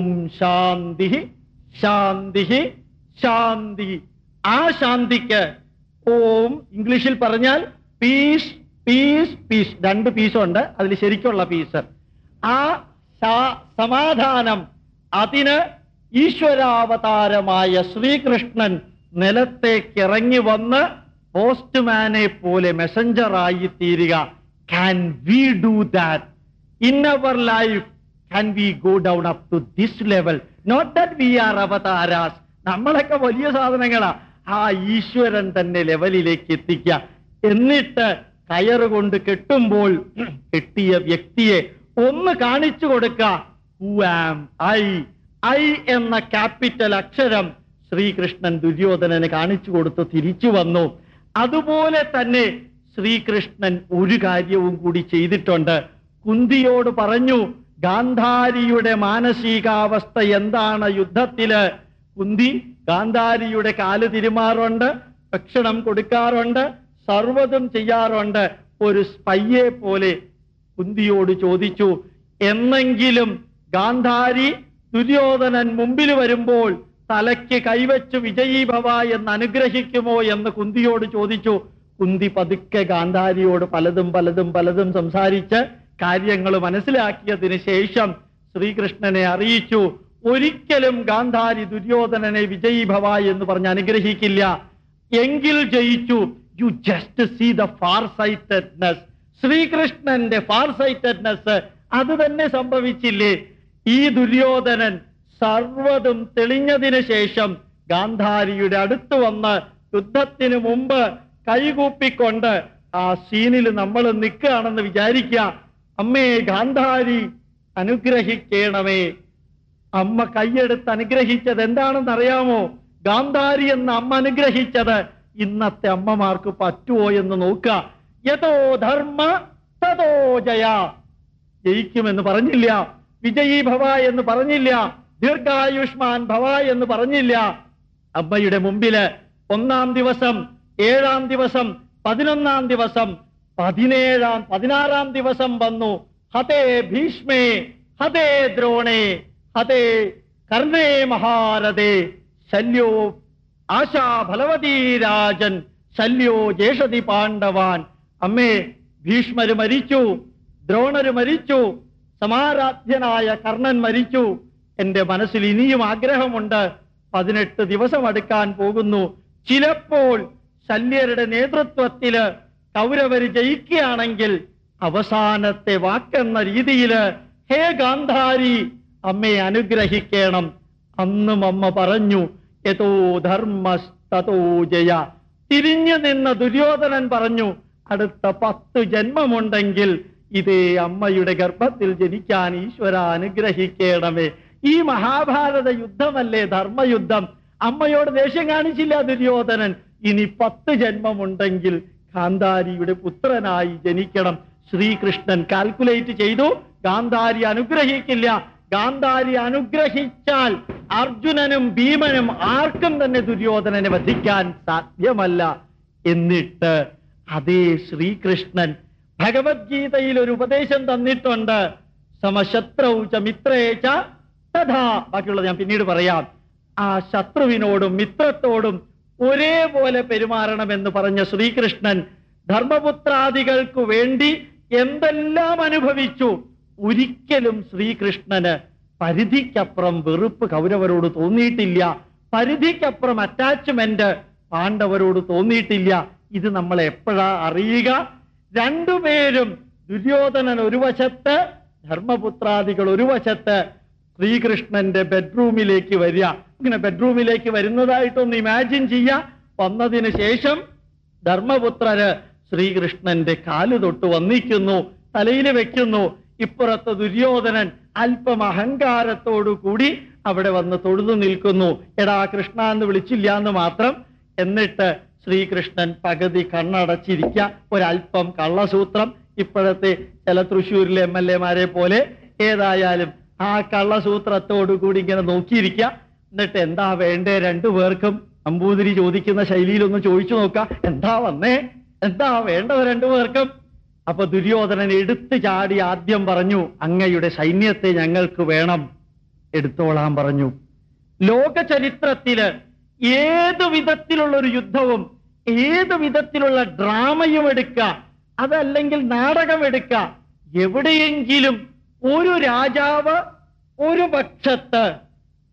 ഓം ശാന്തി ശാന്തി ശാന്തി. ആ ശാന്തിക്ക് ഓം ഇംഗ്ലീഷിൽ പറഞ്ഞാൽ പീസ് പീസ് പീസ്. രണ്ട് പീസുണ്ട്. അതിൽ ശരിക്കുള്ള പീസ്. ആ സമാധാനം അതിന് ഈശ്വരാവതാരമായ ശ്രീകൃഷ്ണൻ നിലത്തേക്ക് ഇറങ്ങി വന്ന് പോസ്റ്റ്മാനെ പോലെ മെസഞ്ചറായി തീരുക can we do that in our life can we go down up to this level? Not that we are avatars നമ്മളൊക്കെ വലിയ സാധനങ്ങളാ. ആ ഈശ്വരൻ തന്നെ ലെവലിലേക്ക് എത്തിക്കുക. എന്നിട്ട് കയറുകൊണ്ട് കെട്ടുമ്പോൾ കെട്ടിയ വ്യക്തിയെ ഒന്ന് കാണിച്ചു കൊടുക്ക. ഐ ഐ എന്ന ക്യാപിറ്റൽ അക്ഷരം ശ്രീകൃഷ്ണൻ ദുര്യോധനന് കാണിച്ചു കൊടുത്ത് തിരിച്ചു വന്നു. അതുപോലെ തന്നെ ശ്രീകൃഷ്ണൻ ഒരു കാര്യവും കൂടി ചെയ്തിട്ടുണ്ട്. കുന്തിയോട് പറഞ്ഞു ഗാന്ധാരിയുടെ മാനസികാവസ്ഥ എന്താണ് യുദ്ധത്തിൽ? കുന്തി ഗാന്ധാരിയുടെ കാൽ തിരുമാറുണ്ട് ഭക്ഷണം കൊടുക്കാറുണ്ട് സർവതും ചെയ്യാറുണ്ട്. ഒരു സ്പയ്യെ പോലെ കുന്തിയോട് ചോദിച്ചു എന്നെങ്കിലും ഗാന്ധാരി ദുര്യോധനൻ മുമ്പിൽ വരുമ്പോൾ തലയ്ക്ക് കൈവച്ചു വിജയീ ഭവ എന്ന് അനുഗ്രഹിക്കുമോ? എന്ന് കുന്തിയോട് ചോദിച്ചു. കുന്തി പതുക്കെ ഗാന്ധാരിയോട് പലതും പലതും പലതും സംസാരിച്ച് കാര്യങ്ങൾ മനസ്സിലാക്കിയതിന് ശേഷം ശ്രീകൃഷ്ണനെ അറിയിച്ചു. ഒരിക്കലും ഗാന്ധാരി ദുര്യോധനനെ വിജയീ ഭവ എന്ന് പറഞ്ഞ് അനുഗ്രഹിക്കില്ല. എങ്കിൽ ജയിച്ചു. You just see the far sightedness ശ്രീകൃഷ്ണന്റെ ഫാർ സൈറ്റഡ്നെസ് അത് തന്നെ സംഭവിച്ചില്ലേ? ഈ ദുര്യോധനൻ സർവതും തെളിഞ്ഞതിന് ശേഷം ഗാന്ധാരിയുടെ അടുത്ത് വന്ന് യുദ്ധത്തിന് മുമ്പ് കൈകൂപ്പിക്കൊണ്ട് ആ സീനിൽ നമ്മൾ നിൽക്കുകയാണെന്ന് വിചാരിക്കുക. അമ്മേ ഗാന്ധാരി അനുഗ്രഹിക്കണമേ. അമ്മ കൈയെടുത്ത് അനുഗ്രഹിച്ചത് എന്താണെന്ന് അറിയാമോ ഗാന്ധാരി എന്ന അമ്മ അനുഗ്രഹിച്ചത് ഇന്നത്തെ അമ്മമാർക്ക് പറ്റുമോ എന്ന് നോക്കുക. യഥോ ധർമ്മ തഥോ ജയ. ജയിക്കുമെന്ന് പറഞ്ഞില്ല. വിജയീ ഭവ എന്ന് പറഞ്ഞില്ല. ദീർഘായുഷ്മാൻ ഭവ എന്ന് പറഞ്ഞില്ല. അമ്മയുടെ മുമ്പിൽ ഒന്നാം ദിവസം ഏഴാം ദിവസം പതിനൊന്നാം ദിവസം പതിനേഴാം പതിനാറാം ദിവസം വന്നു. ഹതേ ഭീഷ്മേ ഹതേ ദ്രോണേ ഹതേ കർണേ മഹാരഥേ ശല്യോ ആശാ ഫലവതീ രാജൻ ശല്യോ ജേഷതി പാണ്ഡവാൻ. അമ്മേ ഭീഷ്മര് മരിച്ചു ദ്രോണര് മരിച്ചു സമാരാധ്യനായ കർണൻ മരിച്ചു. എന്റെ മനസ്സിൽ ഇനിയും ആഗ്രഹമുണ്ട്. പതിനെട്ട് ദിവസം അടുക്കാൻ പോകുന്നു. ചിലപ്പോൾ ശല്യരുടെ നേതൃത്വത്തിൽ കൗരവര് ജയിക്കുകയാണെങ്കിൽ അവസാനത്തെ വാക്കെന്ന രീതിയിൽ ഹേ ഗാന്ധാരി അമ്മയെ അനുഗ്രഹിക്കണം. അന്നും അമ്മ പറഞ്ഞു യഥോ ധർമ്മസ്തോ ജയ. തിരിഞ്ഞു നിന്ന ദുര്യോധനൻ പറഞ്ഞു അടുത്ത പത്ത് ജന്മമുണ്ടെങ്കിൽ ഇതേ അമ്മയുടെ ഗർഭത്തിൽ ജനിക്കാൻ ഈശ്വര അനുഗ്രഹിക്കണമേ ഈ മഹാഭാരത യുദ്ധമല്ലേ ധർമ്മയുദ്ധം? അമ്മയോട് ദേഷ്യം കാണിച്ചില്ല ദുര്യോധനൻ. ഇനി പത്ത് ജന്മമുണ്ടെങ്കിൽ ഗാന്ധാരിയുടെ പുത്രനായി ജനിക്കണം. ശ്രീകൃഷ്ണൻ കാൽക്കുലേറ്റ് ചെയ്തു. ഗാന്ധാരി അനുഗ്രഹിക്കില്ല. ഗാന്ധാരി അനുഗ്രഹിച്ചാൽ അർജുനനും ഭീമനും ആർക്കും തന്നെ ദുര്യോധനനെ വധിക്കാൻ സാധ്യമല്ല. എന്നിട്ട് അതേ ശ്രീകൃഷ്ണൻ ഭഗവത്ഗീതയിൽ ഒരു ഉപദേശം തന്നിട്ടുണ്ട്. സമശത്രൗച മിത്രേച്ച തഥാ ബാക്കിയുള്ളത് ഞാൻ പിന്നീട് പറയാം. ആ ശത്രുവിനോടും മിത്രത്തോടും ഒരേപോലെ പെരുമാറണമെന്ന് പറഞ്ഞ ശ്രീകൃഷ്ണൻ ധർമ്മപുത്രാദികൾക്ക് വേണ്ടി എന്തെല്ലാം അനുഭവിച്ചു? ഒരിക്കലും ശ്രീകൃഷ്ണന് പരിധിക്കപ്പുറം വെറുപ്പ് കൗരവരോട് തോന്നിയിട്ടില്ല. പരിധിക്കപ്പുറം അറ്റാച്ച്മെന്റ് പാണ്ഡവരോട് തോന്നിയിട്ടില്ല. ഇത് നമ്മൾ എപ്പോഴാ അറിയുക? രണ്ടുപേരും ദുര്യോധനൻ ഒരു വശത്ത് ധർമ്മപുത്രാദികൾ ഒരു വശത്ത് ശ്രീകൃഷ്ണന്റെ ബെഡ്റൂമിലേക്ക് വരിക. ഇങ്ങനെ ബെഡ്റൂമിലേക്ക് വരുന്നതായിട്ടൊന്ന് ഇമാജിൻ ചെയ്യുക വന്നതിന് ശേഷം ധർമ്മപുത്രര് ശ്രീകൃഷ്ണന്റെ കാൽ തൊട്ട് വന്നിക്കുന്നു തലയിൽ വെക്കുന്നു. ഇപ്പുറത്ത് ദുര്യോധനൻ അല്പം അഹങ്കാരത്തോടു കൂടി അവിടെ വന്ന് തൊഴുതു നിൽക്കുന്നു. എടാ കൃഷ്ണ എന്ന് വിളിച്ചില്ല എന്ന് മാത്രം എന്നിട്ട് ശ്രീകൃഷ്ണൻ പകുതി കണ്ണടച്ചിരിക്കുക ഒരല്പം കള്ളസൂത്രം. ഇപ്പോഴത്തെ ചില തൃശ്ശൂരിലെ എം എൽ എമാരെ പോലെ ഏതായാലും ആ കള്ളസൂത്രത്തോടു കൂടി ഇങ്ങനെ നോക്കിയിരിക്കുക എന്നിട്ട് എന്താ വേണ്ടേ രണ്ടു പേർക്കും? നമ്പൂതിരി ചോദിക്കുന്ന ശൈലിയിലൊന്ന് ചോദിച്ചു നോക്കാം. എന്താ വന്നേ? എന്താ വേണ്ടത് രണ്ടു പേർക്കും? അപ്പൊ ദുര്യോധനൻ എടുത്തു ചാടി ആദ്യം പറഞ്ഞു അങ്ങയുടെ സൈന്യത്തെ ഞങ്ങൾക്ക് വേണം. എടുത്തോളാൻ പറഞ്ഞു. ലോക ചരിത്രത്തിൽ ഏത് വിധത്തിലുള്ള ഒരു യുദ്ധവും ഏത് വിധത്തിലുള്ള ഡ്രാമയും എടുക്കുക അതല്ലെങ്കിൽ നാടകം എടുക്കുക എവിടെയെങ്കിലും ഒരു രാജാവ് ഒരു പക്ഷത്ത്.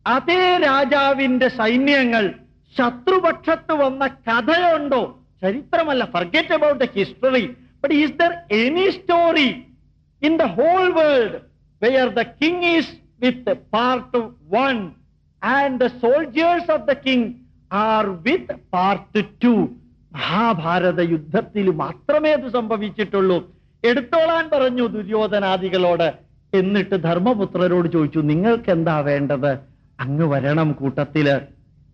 അതേ രാജാവിന്റെ സൈന്യങ്ങൾ ശത്രുപക്ഷത്ത് വന്ന കഥയുണ്ടോ? ചരിത്രമല്ല forget about the history but is there any story in the whole world where the king is with part one and the soldiers of the king are with part two Mahabharata യുദ്ധത്തിൽ മാത്രമേ അത് സംഭവിച്ചിട്ടുള്ളൂ. എടുത്തോളാൻ പറഞ്ഞു ദുര്യോധനാദികളോട്. എന്നിട്ട് ധർമ്മപുത്രരോട് ചോദിച്ചു നിങ്ങൾക്ക് എന്താ വേണ്ടത്? അങ്ങ് വരണം കൂട്ടത്തിൽ.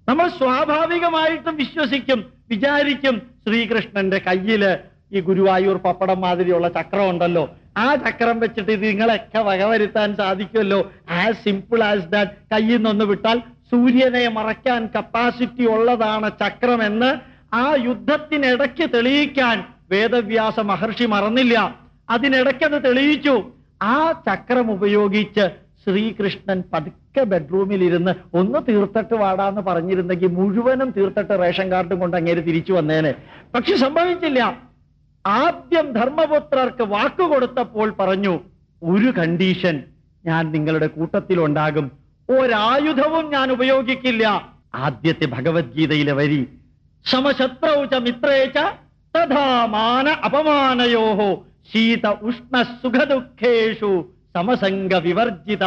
നമ്മൾ സ്വാഭാവികമായിട്ടും വിശ്വസിക്കും വിചാരിക്കും ശ്രീകൃഷ്ണന്റെ കയ്യിൽ ഈ ഗുരുവായൂർ പപ്പടം മാതിരിയുള്ള ചക്രം ഉണ്ടല്ലോ. ആ ചക്രം വെച്ചിട്ട് ഇത് നിങ്ങളൊക്കെ വകവരുത്താൻ സാധിക്കുമല്ലോ. ആസ് സിമ്പിൾ ആസ് ദാറ്റ് കയ്യിൽ നിന്നൊന്ന് വിട്ടാൽ സൂര്യനെ മറയ്ക്കാൻ കപ്പാസിറ്റി ഉള്ളതാണ് ചക്രം എന്ന് ആ യുദ്ധത്തിനിടയ്ക്ക് തെളിയിക്കാൻ വേദവ്യാസ മഹർഷി മറന്നില്ല. അതിനിടയ്ക്കത് തെളിയിച്ചു. ആ ചക്രം ഉപയോഗിച്ച് ശ്രീകൃഷ്ണൻ പതുക്കെ ബെഡ്റൂമിൽ ഇരുന്ന് ഒന്ന് തീർത്തിട്ട് വാടാന്ന് പറഞ്ഞിരുന്നെങ്കിൽ മുഴുവനും തീർത്തിട്ട് റേഷൻ കാർഡും കൊണ്ട് അങ്ങേര് തിരിച്ചു വന്നേനെ. പക്ഷെ സംഭവിച്ചില്ല. ആദ്യം ധർമ്മപുത്രർക്ക് വാക്കു കൊടുത്തപ്പോൾ പറഞ്ഞു ഒരു കണ്ടീഷൻ ഞാൻ നിങ്ങളുടെ കൂട്ടത്തിലുണ്ടാകും. ഒരായുധവും ഞാൻ ഉപയോഗിക്കില്ല. ആദ്യത്തെ ഭഗവത്ഗീതയിലെ വരി സമശത്രൗച മിത്രേച്ച തഥാമാന അപമാനയോഹോ. ശീത ഉഷ്ണ സുഖദുഃഖേഷു സമസംഗ വിവർജിത.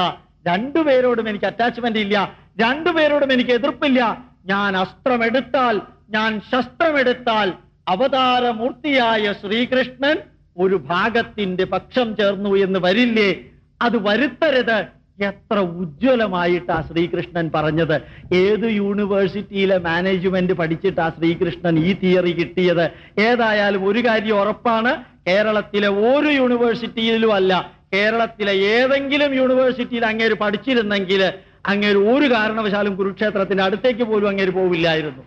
രണ്ടുപേരോടും എനിക്ക് അറ്റാച്ച്മെന്റ് ഇല്ല. രണ്ടുപേരോടും എനിക്ക് എതിർപ്പില്ല. ഞാൻ അസ്ത്രമെടുത്താൽ ഞാൻ ശസ്ത്രമെടുത്താൽ അവതാരമൂർത്തിയായ ശ്രീകൃഷ്ണൻ ഒരു ഭാഗത്തിന്റെ പക്ഷം ചേർന്നു എന്ന് വരില്ലേ? അത് വരുത്തരുത്. എത്ര ഉജ്ജ്വലമായിട്ടാ ശ്രീകൃഷ്ണൻ പറഞ്ഞത്. ഏത് യൂണിവേഴ്സിറ്റിയിലെ മാനേജ്മെന്റ് പഠിച്ചിട്ട് ആ ശ്രീകൃഷ്ണൻ ഈ തിയറി കിട്ടിയത്? ഏതായാലും ഒരു കാര്യം ഉറപ്പാണ്. കേരളത്തിലെ ഒരു യൂണിവേഴ്സിറ്റിയിലും അല്ല കേരളത്തിലെ ഏതെങ്കിലും യൂണിവേഴ്സിറ്റിയിൽ അങ്ങേര് പഠിച്ചിരുന്നെങ്കിൽ അങ്ങേര് ഒരു കാരണവശാലും കുരുക്ഷേത്രത്തിന്റെ അടുത്തേക്ക് പോലും അങ്ങേര് പോവില്ലായിരുന്നു.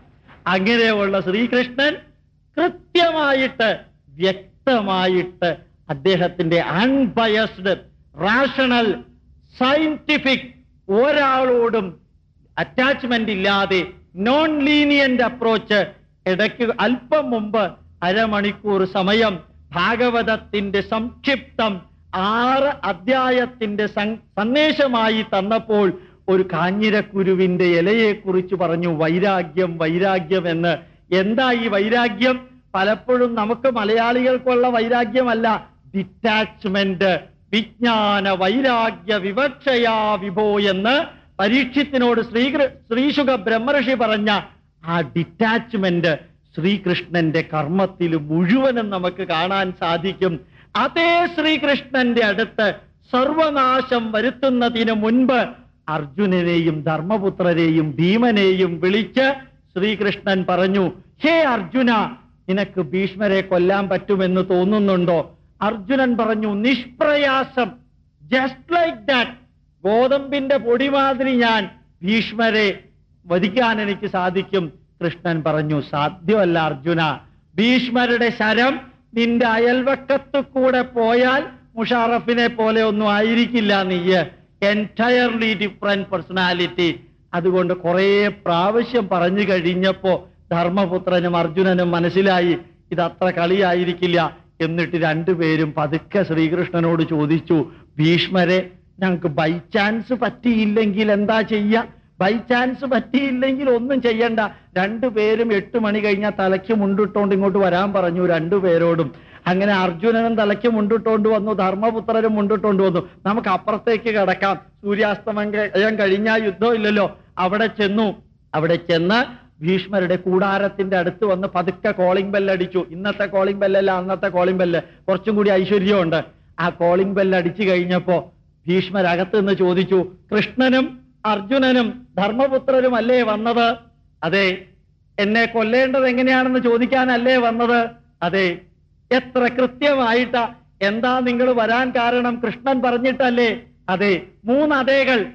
അങ്ങനെയുള്ള ശ്രീകൃഷ്ണൻ കൃത്യമായിട്ട് വ്യക്തമായിട്ട് അദ്ദേഹത്തിന്റെ അൺബയസ്ഡ് റാഷണൽ സയന്റിഫിക് ഒരാളോടും അറ്റാച്ച്മെന്റ് ഇല്ലാതെ നോൺ ലീനിയന്റ് അപ്രോച്ച് ഇടയ്ക്ക് അല്പം മുമ്പ് അരമണിക്കൂർ സമയം ഭാഗവതത്തിന്റെ സംക്ഷിപ്തം ആറ് അധ്യായത്തിന്റെ സന്ദേശമായി തന്നപ്പോൾ ഒരു കാഞ്ഞിരക്കുരുവിന്റെ ഇലയെ കുറിച്ച് പറഞ്ഞു വൈരാഗ്യം വൈരാഗ്യം എന്ന്. എന്താ ഈ വൈരാഗ്യം? പലപ്പോഴും നമുക്ക് മലയാളികൾക്കുള്ള വൈരാഗ്യമല്ല ഡിറ്റാച്ച്മെന്റ് വിജ്ഞാന വൈരാഗ്യ വിവക്ഷയാ വിഭോ എന്ന് പരീക്ഷത്തിനോട് ശ്രീകൃ ശ്രീശുഖ ബ്രഹ്മർഷി പറഞ്ഞ ആ ഡിറ്റാച്ച്മെന്റ് ശ്രീകൃഷ്ണന്റെ കർമ്മത്തിൽ മുഴുവനും നമുക്ക് കാണാൻ സാധിക്കും. അതേ ശ്രീകൃഷ്ണന്റെ അടുത്ത് സർവനാശം വരുത്തുന്നതിന് മുൻപ് അർജുനനെയും ധർമ്മപുത്രരെയും ഭീമനെയും വിളിച്ച് ശ്രീകൃഷ്ണൻ പറഞ്ഞു ഹേ അർജുന നിനക്ക് ഭീഷ്മരെ കൊല്ലാൻ പറ്റുമെന്ന് തോന്നുന്നുണ്ടോ? അർജുനൻ പറഞ്ഞു നിഷ്പ്രയാസം. ജസ്റ്റ് ലൈക്ക് ദാറ്റ് ഗോതമ്പിന്റെ പൊടിമാതിരി ഞാൻ ഭീഷ്മരെ വധിക്കാൻ എനിക്ക് സാധിക്കും കൃഷ്ണൻ പറഞ്ഞു. സാധ്യമല്ല അർജുന ഭീഷ്മരുടെ ശരം നിന്റെ അയൽവക്കത്തു കൂടെ പോയാൽ മുഷാറഫിനെ പോലെ ഒന്നും ആയിരിക്കില്ല നീയ് എന്റയർലി ഡിഫറെന്റ് പേഴ്സണാലിറ്റി അതുകൊണ്ട് കുറേ പ്രാവശ്യം പറഞ്ഞു കഴിഞ്ഞപ്പോ ധർമ്മപുത്രനും അർജുനനും മനസ്സിലായി ഇത് അത്ര കളിയായിരിക്കില്ല എന്നിട്ട് രണ്ടുപേരും പതുക്കെ ശ്രീകൃഷ്ണനോട് ചോദിച്ചു ഭീഷ്മരെ ഞങ്ങൾക്ക് ബൈ ചാൻസ് പറ്റിയില്ലെങ്കിൽ എന്താ ചെയ്യ? ബൈ ചാൻസ് പറ്റിയില്ലെങ്കിൽ ഒന്നും ചെയ്യണ്ട. രണ്ടുപേരും എട്ട് മണി കഴിഞ്ഞാൽ തലയ്ക്ക് മുണ്ടിട്ടോണ്ട് ഇങ്ങോട്ട് വരാൻ പറഞ്ഞു രണ്ടുപേരോടും. അങ്ങനെ അർജുനനും തലയ്ക്ക് മുണ്ടിട്ടോണ്ട് വന്നു ധർമ്മപുത്രരും മുണ്ടിട്ടോണ്ട് വന്നു. നമുക്ക് അപ്പുറത്തേക്ക് കിടക്കാം. സൂര്യാസ്തമയം കഴിഞ്ഞാൽ യുദ്ധം ഇല്ലല്ലോ. അവിടെ ചെന്നു. അവിടെ ചെന്ന് ഭീഷ്മരുടെ കൂടാരത്തിന്റെ അടുത്ത് വന്ന് പതുക്കെ കോളിംഗ് ബെല്ല് അടിച്ചു. ഇന്നത്തെ കോളിംഗ് ബെല്ലല്ല അന്നത്തെ കോളിംഗ് ബെല്ല് കുറച്ചും കൂടി ഐശ്വര്യമുണ്ട്. ആ കോളിംഗ് ബെല്ല് അടിച്ചു കഴിഞ്ഞപ്പോ ഭീഷ്മരകത്ത് നിന്ന് ചോദിച്ചു കൃഷ്ണനും അർജുനനും ധർമ്മപുത്രരും അല്ലേ വന്നത്? അതെ എന്നെ കൊല്ലേണ്ടത് എങ്ങനെയാണെന്ന് ചോദിക്കാനല്ലേ വന്നത്? അതെ എത്ര കൃത്യമായിട്ട എന്താ നിങ്ങൾ വരാൻ കാരണം? കൃഷ്ണൻ പറഞ്ഞിട്ടല്ലേ. അതെ മൂന്നതേകൾ.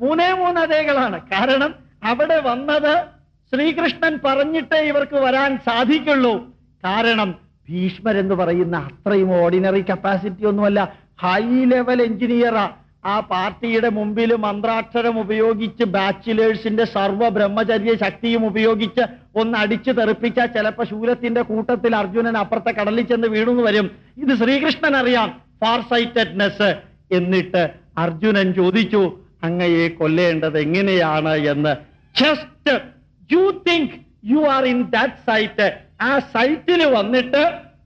മൂന്നേ മൂന്നതേകളാണ്. കാരണം അവിടെ വന്നത് ശ്രീകൃഷ്ണൻ പറഞ്ഞിട്ടേ ഇവർക്ക് വരാൻ സാധിക്കുള്ളൂ. കാരണം ഭീഷ്മർ എന്ന് പറയുന്ന അത്രയും ഓർഡിനറി കപ്പാസിറ്റി ഒന്നുമല്ല ഹൈ ലെവൽ എഞ്ചിനീയറാ ആ. പാർട്ടിയുടെ മുമ്പിൽ മന്ത്രാക്ഷരം ഉപയോഗിച്ച് ബാച്ചിലേഴ്സിന്റെ സർവ ബ്രഹ്മചര്യ ശക്തിയും ഉപയോഗിച്ച് ഒന്ന് അടിച്ചു തെറിപ്പിച്ച ചിലപ്പോ ശൂലത്തിന്റെ കൂട്ടത്തിൽ അർജുനൻ അപ്പുറത്തെ കടലിൽ ചെന്ന് വീണു വരും. ഇത് ശ്രീകൃഷ്ണൻ അറിയാം ഫാർ സൈറ്റഡ്നെസ് എന്നിട്ട് അർജുനൻ ചോദിച്ചു അങ്ങയെ കൊല്ലേണ്ടത് എങ്ങനെയാണ്? എന്ന്. Just you think you are in that site ആ സൈറ്റിൽ വന്നിട്ട്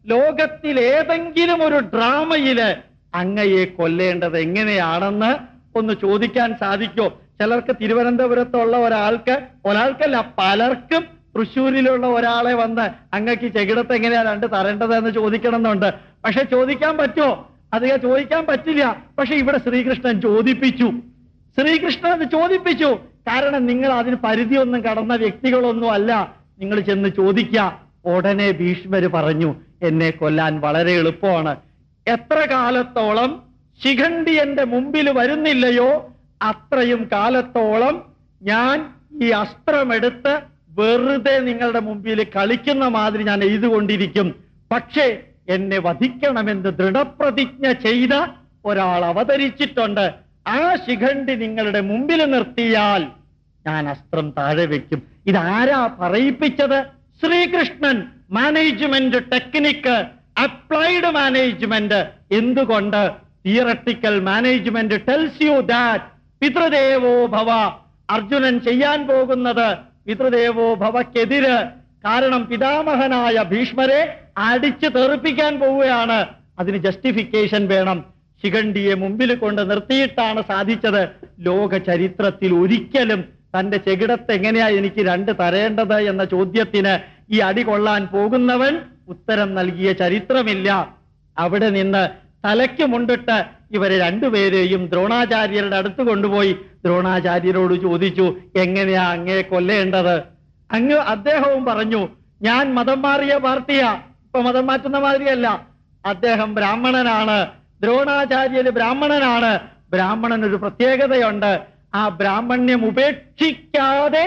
ലോകത്തിൽ ഏതെങ്കിലും ഒരു ഡ്രാമയിൽ അങ്ങയെ കൊല്ലേണ്ടത് എങ്ങനെയാണെന്ന് ഒന്ന് ചോദിക്കാൻ സാധിക്കോ? ചിലർക്ക് തിരുവനന്തപുരത്തുള്ള ഒരാൾക്ക് ഒരാൾക്കല്ല പലർക്കും തൃശ്ശൂരിലുള്ള ഒരാളെ വന്ന് അങ്ങക്ക് ചെകിടത്ത് എങ്ങനെയാ രണ്ട് തരേണ്ടത് എന്ന് ചോദിക്കണമെന്നുണ്ട്. പക്ഷെ ചോദിക്കാൻ പറ്റുമോ? അത് ചോദിക്കാൻ പറ്റില്ല. പക്ഷെ ഇവിടെ ശ്രീകൃഷ്ണൻ ചോദിപ്പിച്ചു. ശ്രീകൃഷ്ണൻ അത് ചോദിപ്പിച്ചു. കാരണം നിങ്ങൾ അതിന് പരിധിയൊന്നും കടന്ന വ്യക്തികളൊന്നും അല്ല. നിങ്ങൾ ചെന്ന് ചോദിക്ക. ഉടനെ ഭീഷ്മര് പറഞ്ഞു എന്നെ കൊല്ലാൻ വളരെ എളുപ്പമാണ്. എത്ര കാലത്തോളം ശിഖണ്ഡി എന്റെ മുമ്പിൽ വരുന്നില്ലയോ അത്രയും കാലത്തോളം ഞാൻ ഈ അസ്ത്രമെടുത്ത് വെറുതെ നിങ്ങളുടെ മുമ്പിൽ കളിക്കുന്ന മാതിരി ഞാൻ എഴുതുകൊണ്ടിരിക്കും പക്ഷേ എന്നെ വധിക്കണമെന്ന് ദൃഢപ്രതിജ്ഞ ചെയ്ത ഒരാൾ അവതരിച്ചിട്ടുണ്ട്. ആ ശിഖണ്ഡി നിങ്ങളുടെ മുമ്പിൽ നിർത്തിയാൽ ഞാൻ അസ്ത്രം താഴെ വെക്കും. ഇതാരാ പറയിപ്പിച്ചത്? Srikrishnan management technique applied management. എന്തുകൊണ്ട്? Theoretical management tells you that പിതൃദേവോ ഭവ. അർജുനൻ ചെയ്യാൻ പോകുന്നത് പിതൃദേവോ ഭവക്കെതിര്. കാരണം പിതാമഹനായ ഭീഷ്മരെ അടിച്ചു തെറിപ്പിക്കാൻ പോവുകയാണ്. അതിന് ജസ്റ്റിഫിക്കേഷൻ വേണം. ശിഖണ്ഡിയെ മുമ്പിൽ കൊണ്ട് നിർത്തിയിട്ടാണ് സാധിച്ചത്. ലോക ചരിത്രത്തിൽ ഒരിക്കലും തന്റെ ചെകിടത്ത് എങ്ങനെയാ എനിക്ക് രണ്ട് തരേണ്ടത് എന്ന ചോദ്യത്തിന് ഈ അടി കൊള്ളാൻ പോകുന്നവൻ ഉത്തരം നൽകിയ ചരിത്രമില്ല. അവിടെ നിന്ന് തലയ്ക്ക് മുണ്ടിട്ട് ഇവരെ രണ്ടുപേരെയും ദ്രോണാചാര്യരുടെ അടുത്ത് കൊണ്ടുപോയി. ദ്രോണാചാര്യരോട് ചോദിച്ചു എങ്ങനെയാ അങ്ങേ കൊല്ലേണ്ടത്? അങ്ങ് അദ്ദേഹവും പറഞ്ഞു ഞാൻ മതം മാറിയ പാർട്ടിയാ. ഇപ്പൊ മതം മാറ്റുന്ന മാതിരിയല്ല. അദ്ദേഹം ബ്രാഹ്മണനാണ്. ദ്രോണാചാര്യര് ബ്രാഹ്മണനാണ്. ബ്രാഹ്മണൻ ഒരു പ്രത്യേകതയുണ്ട്. ആ ബ്രാഹ്മണ്യം ഉപേക്ഷിക്കാതെ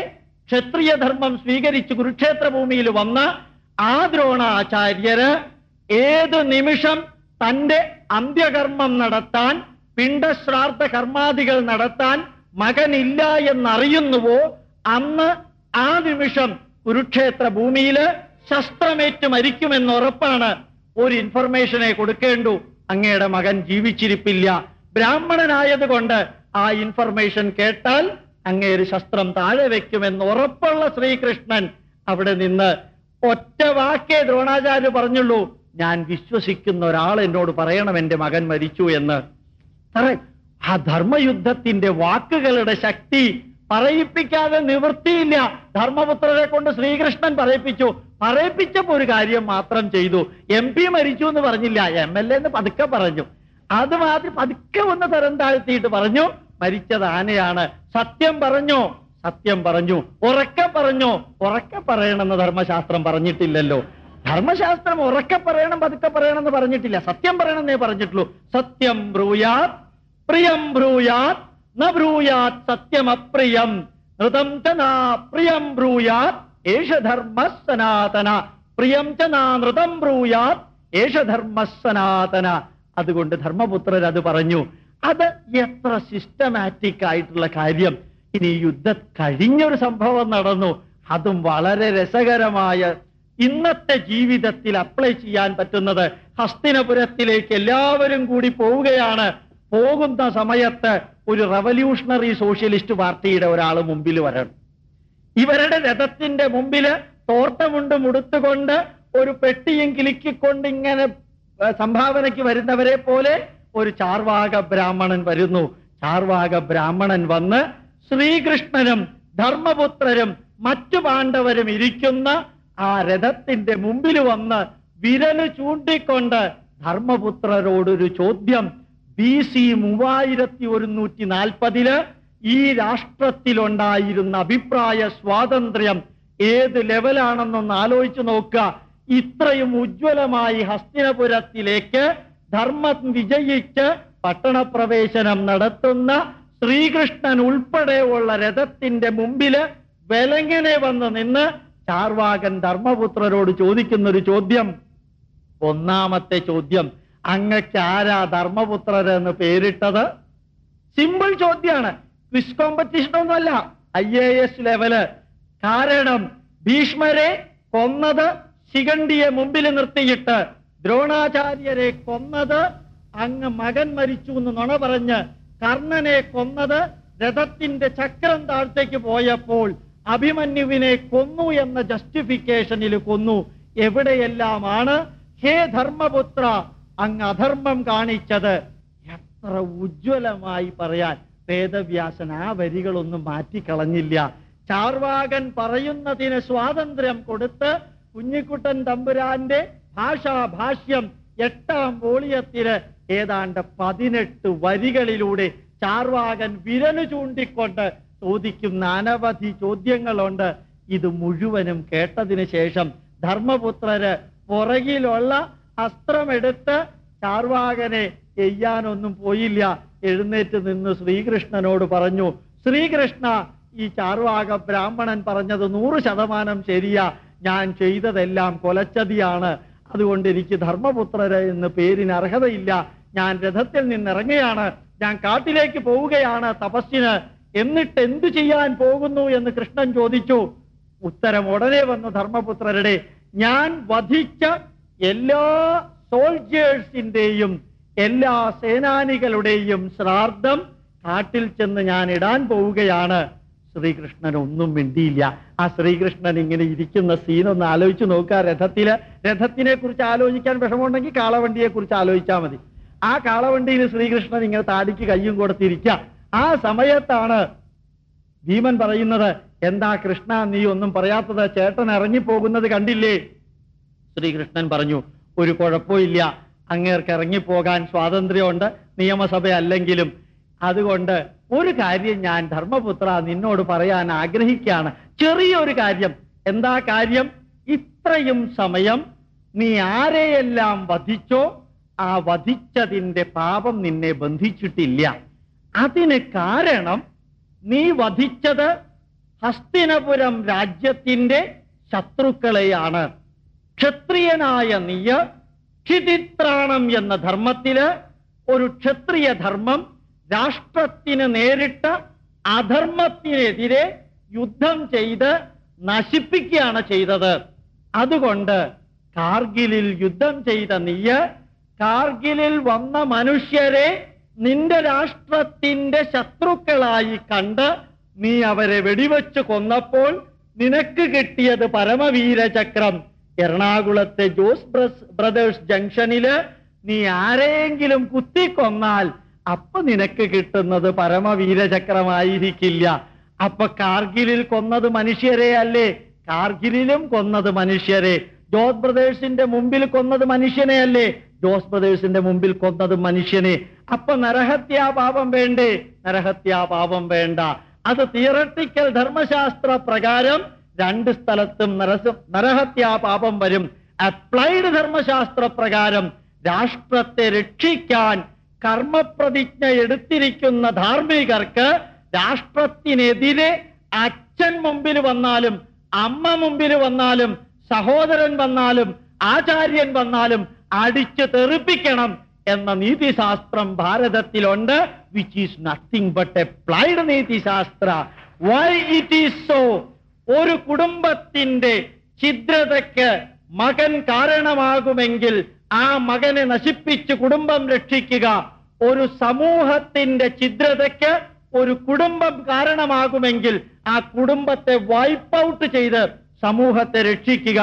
ക്ഷത്രിയധർമ്മം സ്വീകരിച്ച് കുരുക്ഷേത്ര ഭൂമിയിൽ വന്ന ആ ദ്രോണാചാര്യര് ഏത് നിമിഷം തന്റെ അന്ത്യകർമ്മം നടത്താൻ പിണ്ടശ്രാദ്ധ കർമാദികൾ നടത്താൻ മകനില്ല എന്നറിയുന്നുവോ അന്ന് ആ നിമിഷം കുരുക്ഷേത്ര ഭൂമിയിൽ ശസ്ത്രമേറ്റ് മരിക്കുമെന്ന് ഉറപ്പാണ് ഒരു ഇൻഫർമേഷനെ കൊടുക്കേണ്ടു. അങ്ങയുടെ മകൻ ജീവിച്ചിരിപ്പില്ല. ബ്രാഹ്മണനായതുകൊണ്ട് ആ ഇൻഫർമേഷൻ കേട്ടാൽ അങ്ങേര് ശസ്ത്രം താഴെ വെക്കുമെന്ന് ഉറപ്പുള്ള ശ്രീകൃഷ്ണൻ അവിടെ നിന്ന് ഒറ്റ വാക്കേ ദ്രോണാചാര്യ പറഞ്ഞുള്ളൂ. ഞാൻ വിശ്വസിക്കുന്ന ഒരാൾ എന്നോട് പറയണം എന്റെ മകൻ മരിച്ചു എന്ന്. ആ ധർമ്മയുദ്ധത്തിന്റെ വാക്കുകളുടെ ശക്തി പറയിപ്പിക്കാതെ നിവൃത്തിയില്ല. ധർമ്മപുത്രരെ കൊണ്ട് ശ്രീകൃഷ്ണൻ പറയിപ്പിച്ചു. പറയിപ്പിച്ചപ്പോ ഒരു കാര്യം മാത്രം ചെയ്തു. എം പി മരിച്ചു എന്ന് പറഞ്ഞില്ല. എം എൽ എന്ന് പതുക്കെ പറഞ്ഞു. അത് മാത്രം പതുക്കെ ഒന്ന് തരം താഴ്ത്തിയിട്ട് പറഞ്ഞു. മരിച്ചത് ആനയാണ്. സത്യം പറഞ്ഞു. സത്യം പറഞ്ഞു. ഉറക്കെ പറഞ്ഞു. ഉറക്കെ പറയണമെന്ന് ധർമ്മശാസ്ത്രം പറഞ്ഞിട്ടില്ലല്ലോ. ധർമ്മശാസ്ത്രം ഉറക്കെ പറയണം പതുക്കെ പറയണമെന്ന് പറഞ്ഞിട്ടില്ല. സത്യം പറയണമെന്നേ പറഞ്ഞിട്ടുള്ളൂ. സത്യം ബ്രൂയാത് പ്രിയം ബ്രൂയാത് സത്യമപ്രിയം. നൃതം പ്രിയം ബ്രൂയാത് ധർമ്മ സനാതന. പ്രിയം ചനാ നൃതം ബ്രൂയാത് ധർമ്മ സനാതന. അതുകൊണ്ട് ധർമ്മപുത്രർ അത് പറഞ്ഞു. അത് എത്ര സിസ്റ്റമാറ്റിക് ആയിട്ടുള്ള കാര്യം. ഇനി യുദ്ധ കഴിഞ്ഞൊരു സംഭവം നടന്നു. അതും വളരെ രസകരമായ ഇന്നത്തെ ജീവിതത്തിൽ അപ്ലൈ ചെയ്യാൻ പറ്റുന്നത് ഹസ്തിനപുരത്തിലേക്ക് എല്ലാവരും കൂടി പോവുകയാണ്. പോകുന്ന സമയത്ത് ഒരു റവല്യൂഷണറി സോഷ്യലിസ്റ്റ് പാർട്ടിയുടെ ഒരാൾ മുമ്പിൽ വരണം. ഇവരുടെ രഥത്തിന്റെ മുമ്പിൽ തോട്ടമുണ്ട് മുടുത്തുകൊണ്ട് ഒരു പെട്ടിയും കിലുക്കിക്കൊണ്ട് ഇങ്ങനെ സംഭാവനയ്ക്ക് വരുന്നവരെ പോലെ ഒരു ചാർവാക ബ്രാഹ്മണൻ വരുന്നു. ചാർവാക ബ്രാഹ്മണൻ വന്ന് ശ്രീകൃഷ്ണനും ധർമ്മപുത്രരും മറ്റു പാണ്ഡവരും ഇരിക്കുന്ന ആ രഥത്തിന്റെ മുമ്പിൽ വന്ന് വിരൽ ചൂണ്ടിക്കൊണ്ട് ധർമ്മപുത്രരോടൊരു ചോദ്യം ബി സി മൂവായിരത്തി ഒരുന്നൂറ്റി നാൽപ്പതിൽ ഈ രാഷ്ട്രത്തിലുണ്ടായിരുന്ന അഭിപ്രായ സ്വാതന്ത്ര്യം ഏത് ലെവലാണെന്നൊന്ന് ആലോചിച്ചു നോക്കുക. ഇത്രയും ഉജ്ജ്വലമായി ഹസ്തിനപുരത്തിലേക്ക് ധർമ്മം വിജയിച്ച് പട്ടണപ്രവേശനം നടത്തുന്ന ശ്രീകൃഷ്ണൻ ഉൾപ്പെടെയുള്ള രഥത്തിന്റെ മുമ്പിൽ വെലങ്ങനെ വന്ന് നിന്ന് ചാർവാകൻ ധർമ്മപുത്രരോട് ചോദിക്കുന്നൊരു ചോദ്യം. ഒന്നാമത്തെ ചോദ്യം അങ്ങക്ക് ആരാ ധർമ്മപുത്രർ എന്ന് പേരിട്ടത്? സിമ്പിൾ ചോദ്യമാണ് ക്വിസ് കോമ്പറ്റീഷൻ ഒന്നുമല്ല. ഐ എ എസ് ലെവൽ കാരണം ഭീഷ്മരെ കൊന്നത് ശിഖണ്ഡിയെ മുമ്പിൽ നിർത്തിയിട്ട് ദ്രോണാചാര്യരെ കൊന്നത് അങ്ങ് മകൻ മരിച്ചു എന്ന് നുണ പറഞ്ഞ് കർണനെ കൊന്നത് രഥത്തിന്റെ ചക്രം താഴത്തേക്ക് പോയപ്പോൾ അഭിമന്യുവിനെ കൊന്നു എന്ന ജസ്റ്റിഫിക്കേഷനിൽ കൊന്നു. എവിടെയെല്ലാമാണ്? ഹേ ധർമ്മപുത്ര അങ്ങ് അധർമ്മം കാണിച്ചത് എത്ര ഉജ്ജ്വലമായി പറയാൻ വേദവ്യാസൻ ആ വരികളൊന്നും മാറ്റിക്കളഞ്ഞില്ല. ചാർവാകൻ പറയുന്നതിന് സ്വാതന്ത്ര്യം കൊടുത്ത് കുഞ്ഞിക്കുട്ടൻ തമ്പുരാന്റെ ഭാഷാ ഭാഷ്യം എട്ടാം വോളിയത്തിൽ ഏതാണ്ട് പതിനെട്ട് വരികളിലൂടെ ചാർവാകൻ വിരൽ ചൂണ്ടിക്കൊണ്ട് ചോദിക്കുന്ന അനവധി ചോദ്യങ്ങളുണ്ട്. ഇത് മുഴുവനും കേട്ടതിന് ശേഷം ധർമ്മപുത്രര് പുറകിലുള്ള അസ്ത്രമെടുത്ത് ചാർവാകനെ ചെയ്യാനൊന്നും പോയില്ല. എഴുന്നേറ്റ് നിന്ന് ശ്രീകൃഷ്ണനോട് പറഞ്ഞു ശ്രീകൃഷ്ണ ഈ ചാർവാക ബ്രാഹ്മണൻ പറഞ്ഞത് നൂറ് ശതമാനം ശരിയാ. ഞാൻ ചെയ്തതെല്ലാം കൊലച്ചതിയാണ്. അതുകൊണ്ട് എനിക്ക് ധർമ്മപുത്രര് എന്ന് പേരിന് അർഹതയില്ല. ഞാൻ രഥത്തിൽ നിന്നിറങ്ങുകയാണ്. ഞാൻ കാട്ടിലേക്ക് പോവുകയാണ് തപസ്സിന്. എന്നിട്ട് എന്തു ചെയ്യാൻ പോകുന്നു എന്ന് കൃഷ്ണൻ ചോദിച്ചു. ഉത്തരം ഉടനെ വന്നു ധർമ്മപുത്രരുടെ ഞാൻ വധിച്ച എല്ലാ സോൾജേഴ്സിന്റെയും എല്ലാ സേനാനികളുടെയും ശ്രാദ്ധം കാട്ടിൽ ചെന്ന് ഞാൻ ഇടാൻ പോവുകയാണ്. ശ്രീകൃഷ്ണൻ ഒന്നും മിണ്ടിയില്ല. ആ ശ്രീകൃഷ്ണൻ ഇങ്ങനെ ഇരിക്കുന്ന സീനൊന്ന് ആലോചിച്ച് നോക്കുക. രഥത്തിൽ രഥത്തിനെ കുറിച്ച് ആലോചിക്കാൻ വിഷമമുണ്ടെങ്കിൽ കാളവണ്ടിയെ കുറിച്ച് ആലോചിച്ചാൽ മതി. ആ കാളവണ്ടിയിൽ ശ്രീകൃഷ്ണൻ ഇങ്ങനെ താടിക്ക് കയ്യും കൊടുത്തിരിക്കുക ആ സമയത്താണ് ഭീമൻ പറയുന്നത് എന്താ കൃഷ്ണ നീ ഒന്നും പറയാത്തത്? ചേട്ടൻ ഇറങ്ങിപ്പോകുന്നത് കണ്ടില്ലേ? ശ്രീകൃഷ്ണൻ പറഞ്ഞു ഒരു കുഴപ്പമില്ല. അങ്ങേർക്ക് ഇറങ്ങിപ്പോകാൻ സ്വാതന്ത്ര്യമുണ്ട് നിയമസഭ അല്ലെങ്കിലും അതുകൊണ്ട് ഒരു കാര്യം ഞാൻ ധർമ്മപുത്ര നിന്നോട് പറയാൻ ആഗ്രഹിക്കുകയാണ്. ചെറിയൊരു കാര്യം. എന്താ കാര്യം? ഇത്രയും സമയം നീ ആരെയെല്ലാം വധിച്ചോ ആ വധിച്ചതിന്റെ പാപം നിന്നെ ബന്ധിച്ചിട്ടില്ല. അതിന് കാരണം നീ വധിച്ചത് ഹസ്തിനപുരം രാജ്യത്തിന്റെ ശത്രുക്കളെയാണ്. ക്ഷത്രിയനായ നീയ ക്ഷിതിത്രാണം എന്ന ധർമ്മത്തിൽ ഒരു ക്ഷത്രിയ ധർമ്മം രാഷ്ട്രത്തിന് നേരിട്ട അധർമ്മത്തിനെതിരെ യുദ്ധം ചെയ്ത് നശിപ്പിക്കുകയാണ് ചെയ്തത്. അതുകൊണ്ട് കാർഗിലിൽ യുദ്ധം ചെയ്ത നീയ കാർഗിലിൽ വന്ന മനുഷ്യരെ നിന്റെ രാഷ്ട്രത്തിന്റെ ശത്രുക്കളായി കണ്ട് നീ അവരെ വെടിവെച്ച് കൊന്നപ്പോൾ നിനക്ക് കിട്ടിയത് പരമവീരചക്രം. എറണാകുളത്തെ ജോസ് ബ്രദേഴ്സ് ജംഗ്ഷനിൽ നീ ആരെയെങ്കിലും കുത്തിക്കൊന്നാൽ അപ്പൊ നിനക്ക് കിട്ടുന്നത് പരമവീരചക്രമായിരിക്കില്ല. അപ്പൊ കാർഗിലിൽ കൊന്നത് മനുഷ്യരെ അല്ലേ? കാർഗിലിലും കൊന്നത് മനുഷ്യരെ. ജോസ് ബ്രദേഴ്സിന്റെ മുമ്പിൽ കൊന്നത് മനുഷ്യനെ അല്ലേ? ജോസ് ബ്രദേഴ്സിന്റെ മുമ്പിൽ കൊന്നത് മനുഷ്യനെ. അപ്പൊ നരഹത്യാ പാപം വേണ്ടേ? നരഹത്യാ പാപം വേണ്ട. അത് തിയറട്ടിക്കൽ ധർമ്മശാസ്ത്ര പ്രകാരം രണ്ട് സ്ഥലത്തും നരഹത്യാ പാപം വരും. അപ്ലൈഡ് ധർമ്മശാസ്ത്ര പ്രകാരം രാഷ്ട്രത്തെ രക്ഷിക്കാൻ കർമ്മപ്രതിജ്ഞ എടുത്തിരിക്കുന്ന ധാർമ്മികർക്ക് രാഷ്ട്രത്തിനെതിരെ അച്ഛൻ മുമ്പിൽ വന്നാലും അമ്മ മുമ്പിൽ വന്നാലും സഹോദരൻ വന്നാലും ആചാര്യൻ വന്നാലും അടിച്ചു തെറിപ്പിക്കണം എന്ന നീതിശാസ്ത്രം ഭാരതത്തിലുണ്ട് which is nothing but applied നീതിശാസ്ത്ര. Why it is so ഒരു കുടുംബത്തിന്റെ ഛിദ്രതയ്ക്ക് മകൻ കാരണമാകുമെങ്കിൽ ആ മകനെ നശിപ്പിച്ച് കുടുംബം രക്ഷിക്കുക. ഒരു സമൂഹത്തിന്റെ ഛിദ്രതയ്ക്ക് ഒരു കുടുംബം കാരണമാകുമെങ്കിൽ ആ കുടുംബത്തെ വൈപ്പ് ഔട്ട് ചെയ്ത് സമൂഹത്തെ രക്ഷിക്കുക.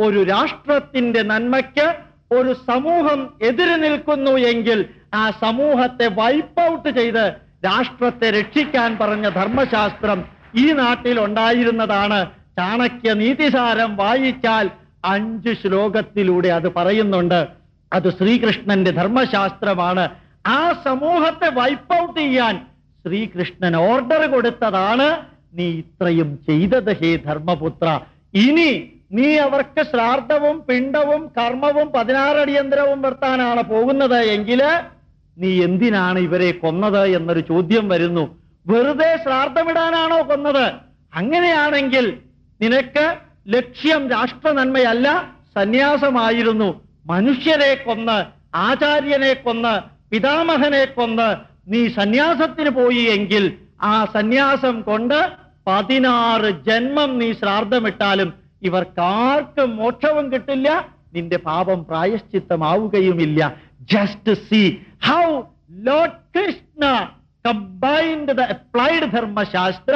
ഒരു രാഷ്ട്രത്തിന്റെ നന്മയ്ക്ക് ഒരു സമൂഹം എതിര് നിൽക്കുന്നു എങ്കിൽ ആ സമൂഹത്തെ വൈപ്പ് ഔട്ട് ചെയ്ത് രാഷ്ട്രത്തെ രക്ഷിക്കാൻ പറഞ്ഞ ധർമ്മശാസ്ത്രം ഈ നാട്ടിൽ ഉണ്ടായിരുന്നതാണ് ചാണക്യ നീതിസാരം വായിച്ചാൽ അഞ്ച് ശ്ലോകത്തിലൂടെ അത് പറയുന്നുണ്ട്. അത് ശ്രീകൃഷ്ണന്റെ ധർമ്മശാസ്ത്രമാണ്. ആ സമൂഹത്തെ വൈപ്പ് ഔട്ട് ചെയ്യാൻ ശ്രീകൃഷ്ണൻ ഓർഡർ കൊടുത്തതാണ്. നീ ഇത്രയും ചെയ്തത് ഹേ ധർമ്മപുത്ര. ഇനി നീ അവർക്ക് ശ്രാദ്ധവും പിണ്ടവും കർമ്മവും പതിനാറടിയന്തരവും വർത്താനാണ് പോകുന്നത് എങ്കിൽ നീ എന്തിനാണ് ഇവരെ കൊന്നത് എന്നൊരു ചോദ്യം വരുന്നു. വെറുതെ ശ്രാദ്ധമിടാനാണോ കൊന്നത്? അങ്ങനെയാണെങ്കിൽ നിനക്ക് ലക്ഷ്യം രാഷ്ട്ര നന്മയല്ല സന്യാസമായിരുന്നു. മനുഷ്യരെ കൊന്ന് ആചാര്യനെ കൊന്ന് പിതാമഹനെ കൊന്ന് നീ സന്യാസത്തിന് പോയി എങ്കിൽ ആ സന്യാസം കൊണ്ട് പതിനാറ് ജന്മം നീ ശ്രാദ്ധമിട്ടാലും ഇവർക്കാർക്കും മോക്ഷവും കിട്ടില്ല നിന്റെ പാപം പ്രായശ്ചിത്തമാവുകയുമില്ല. Just see how lord Krishna combined the applied Dharmashastra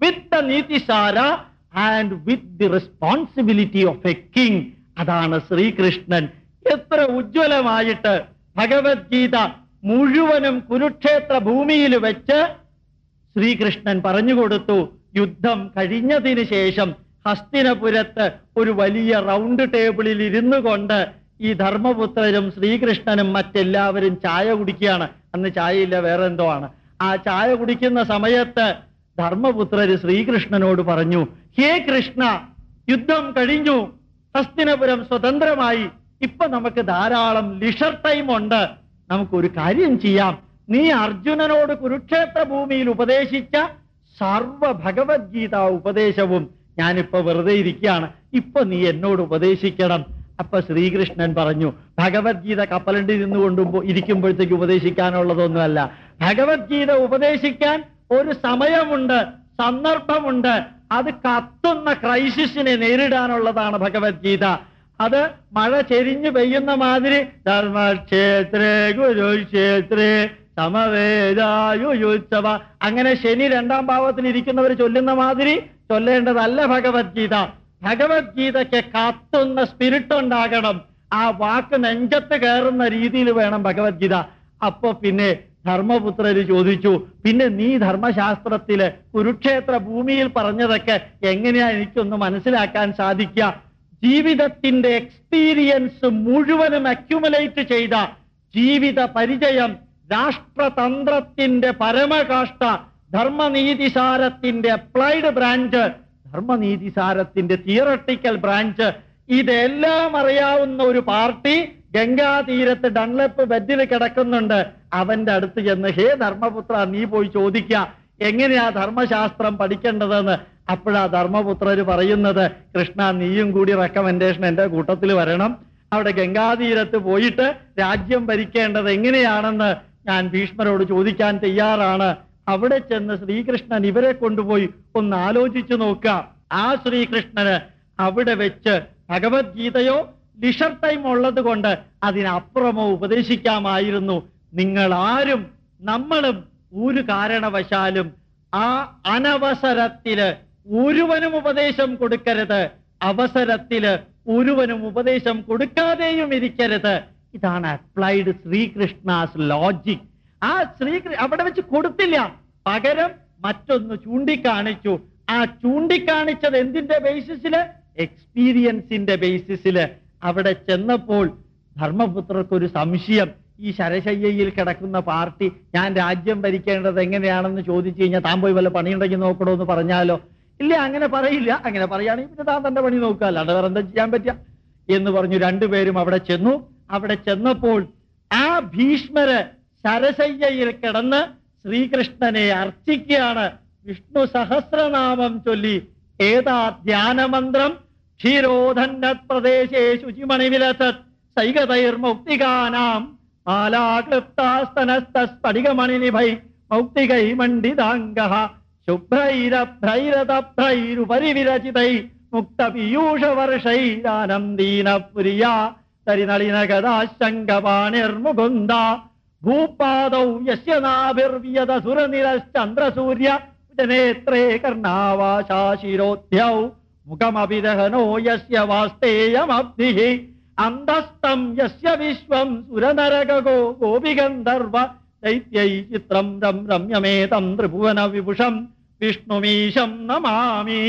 with the Nitisara and with the responsibility of a king അതാണ് ശ്രീകൃഷ്ണൻ. എത്ര ഉജ്ജ്വലമായിട്ട് ഭഗവത്ഗീത മുഴുവനും കുരുക്ഷേത്ര ഭൂമിയിൽ വെച്ച് ശ്രീകൃഷ്ണൻ പറഞ്ഞുകൊടുത്തു യുദ്ധം കഴിഞ്ഞതിന് ശേഷം ഹസ്തിനപുരത്ത് ഒരു വലിയ റൗണ്ട് ടേബിളിൽ ഇരുന്നു കൊണ്ട് ഈ ധർമ്മപുത്രരും ശ്രീകൃഷ്ണനും മറ്റെല്ലാവരും ചായ കുടിക്കുകയാണ്. അന്ന് ചായയില്ല വേറെ എന്തോ ആണ്. ആ ചായ കുടിക്കുന്ന സമയത്ത് ധർമ്മപുത്രര് ശ്രീകൃഷ്ണനോട് പറഞ്ഞു ഹേ കൃഷ്ണ യുദ്ധം കഴിഞ്ഞു. ഹസ്തിനപുരം സ്വതന്ത്രമായി. ഇപ്പൊ നമുക്ക് ധാരാളം ലിഷർ ടൈം ഉണ്ട്. നമുക്കൊരു കാര്യം ചെയ്യാം. നീ അർജുനനോട് കുരുക്ഷേത്ര ഭൂമിയിൽ ഉപദേശിച്ച സർവ ഭഗവത്ഗീത ഉപദേശവും ഞാനിപ്പോ വെറുതെ ഇരിക്കുകയാണ്. ഇപ്പൊ നീ എന്നോട് ഉപദേശിക്കണം. അപ്പൊ ശ്രീകൃഷ്ണൻ പറഞ്ഞു ഭഗവത്ഗീത കപ്പലണ്ടി നിന്ന് കൊണ്ടുമ്പോ ഇരിക്കുമ്പോഴത്തേക്ക് ഉപദേശിക്കാനുള്ളതൊന്നുമല്ല. ഭഗവത്ഗീത ഉപദേശിക്കാൻ ഒരു സമയമുണ്ട് സന്ദർഭമുണ്ട്. അത് കത്തുന്ന ക്രൈസിസിനെ നേരിടാനുള്ളതാണ് ഭഗവത്ഗീത. അത് മഴ ചെരിഞ്ഞു പെയ്യുന്ന മാതിരി ധർമ്മക്ഷേത്രേ ഗുരുക്ഷേത്രേ സമവേദായുത്സവ അങ്ങനെ ശനി രണ്ടാം ഭാവത്തിൽ ഇരിക്കുന്നവർ ചൊല്ലുന്ന മാതിരി ചൊല്ലേണ്ടതല്ല ഭഗവത്ഗീത. ഭഗവത്ഗീതയ്ക്ക് കത്തുന്ന സ്പിരിറ്റ് ഉണ്ടാകണം. ആ വാക്ക് നെഞ്ചത്ത് കയറുന്ന രീതിയിൽ വേണം ഭഗവത്ഗീത. അപ്പൊ പിന്നെ ധർമ്മപുത്രര് ചോദിച്ചു പിന്നെ നീ ധർമ്മശാസ്ത്രത്തിൽ കുരുക്ഷേത്ര ഭൂമിയിൽ പറഞ്ഞതൊക്കെ എങ്ങനെയാ എനിക്കൊന്ന് മനസ്സിലാക്കാൻ സാധിക്കുക ജീവിതത്തിന്റെ എക്സ്പീരിയൻസ് മുഴുവനും അക്യുമുലേറ്റ് ചെയ്ത ജീവിത പരിചയം രാഷ്ട്രതന്ത്രത്തിന്റെ പരമകാഷ്ട ധർമ്മനീതിസാരത്തിന്റെ അപ്ലൈഡ് ബ്രാഞ്ച് ധർമ്മനീതിസാരത്തിന്റെ തിയറട്ടിക്കൽ ബ്രാഞ്ച് ഇതെല്ലാം അറിയാവുന്ന ഒരു പാർട്ടി ഗംഗാതീരത്ത് ഡൺലപ്പ് ബെഡിൽ കിടക്കുന്നുണ്ട്. അവന്റെ അടുത്ത് ചെന്ന് ഹേ ധർമ്മപുത്ര നീ പോയി ചോദിക്ക. എങ്ങനെയാ ധർമ്മശാസ്ത്രം പഠിക്കേണ്ടതെന്ന്? അപ്പോഴാ ധർമ്മപുത്രർ പറയുന്നത് കൃഷ്ണ നീയും കൂടി റെക്കമെൻഡേഷൻ എന്റെ കൂട്ടത്തിൽ വരണം. അവിടെ ഗംഗാതീരത്ത് പോയിട്ട് രാജ്യം ഭരിക്കേണ്ടത് എങ്ങനെയാണെന്ന് ഞാൻ ഭീഷ്മരോട് ചോദിക്കാൻ തയ്യാറാണ്. അവിടെ ചെന്ന് ശ്രീകൃഷ്ണൻ ഇവരെ കൊണ്ടുപോയി ഒന്ന് ആലോചിച്ചു നോക്കുക ആ ശ്രീകൃഷ്ണന് അവിടെ വെച്ച് ഭഗവത്ഗീതയോ ലിഷർ ടൈം ഉള്ളത് കൊണ്ട് അതിനപ്പുറമോ ഉപദേശിക്കാമായിരുന്നു. നിങ്ങൾ ആരും നമ്മളും ഒരു കാരണവശാലും ആ അനവസരത്തിൽ ഒരുവനും ഉപദേശം കൊടുക്കരുത്. അവസരത്തിൽ ഒരുവനും ഉപദേശം കൊടുക്കാതെയും ഇരിക്കരുത്. ഇതാണ് അപ്ലൈഡ് ശ്രീകൃഷ്ണാസ് ലോജിക് ആ ശ്രീ അവിടെ വെച്ച് കൊടുത്തില്ല. പകരം മറ്റൊന്ന് ചൂണ്ടിക്കാണിച്ചു. ആ ചൂണ്ടിക്കാണിച്ചത് എന്തിന്റെ ബേസിസിൽ എക്സ്പീരിയൻസിന്റെ ബേസിസിൽ അവിടെ ചെന്നപ്പോൾ ധർമ്മപുത്രർക്ക് ഒരു സംശയം. ഈ ശരശയ്യയിൽ കിടക്കുന്ന പാർട്ടി ഞാൻ രാജ്യം ഭരിക്കേണ്ടത് എങ്ങനെയാണെന്ന് ചോദിച്ചു കഴിഞ്ഞാൽ താൻ പോയി വല്ല പണിയുണ്ടെങ്കിൽ നോക്കണോ എന്ന് പറഞ്ഞാലോ? ഇല്ല അങ്ങനെ പറയില്ല. അങ്ങനെ പറയുകയാണെങ്കിൽ പിന്നെ താൻ തന്റെ പണി നോക്കുക. അല്ലാണ്ട് വേറെ എന്താ ചെയ്യാൻ പറ്റുക? എന്ന് പറഞ്ഞു രണ്ടുപേരും അവിടെ ചെന്നു. അവിടെ ചെന്നപ്പോൾ ആ ഭീഷ്മര് ശരശയ്യയിൽ കിടന്ന് ശ്രീകൃഷ്ണനെ അർച്ചിക്കുകയാണ്. വിഷ്ണു സഹസ്രനാമം ചൊല്ലി. ഏതാ ധ്യാനമന്ത്രം? क्षीरोधन्नत्प्रदेशे चिमणिविलसत् सैकतैर्मौक्तिकानाम् आलाकृप्तास्तनस्तस्फटिकमणिनिभै मौक्तिकै मण्डिताङ्गः शुभ्रैरभ्रैरतभ्रैरुपरिविरचितै मुक्तपीयूषवर्षैरानन्दीनप्रिया तरिनलिनगदा शङ्खपाणिर्मुकुन्दा भूपादौ यस्य नाभिर्व्यत नेत्रे कर्णावाशाशिरोध्यौ முகமபிதகனோ யஸ்ய வாஸ்தேயமப்திஹ அந்தஸ்தம் யஸ்ய விஸ்வம் சுரநரகோ கோபிகந்தர்வ தைத்யை சித்ரம் ரம் ரம்யமேதம் திரிபுவன விபுஷம் விஷ்ணுமீஷம் நமாமி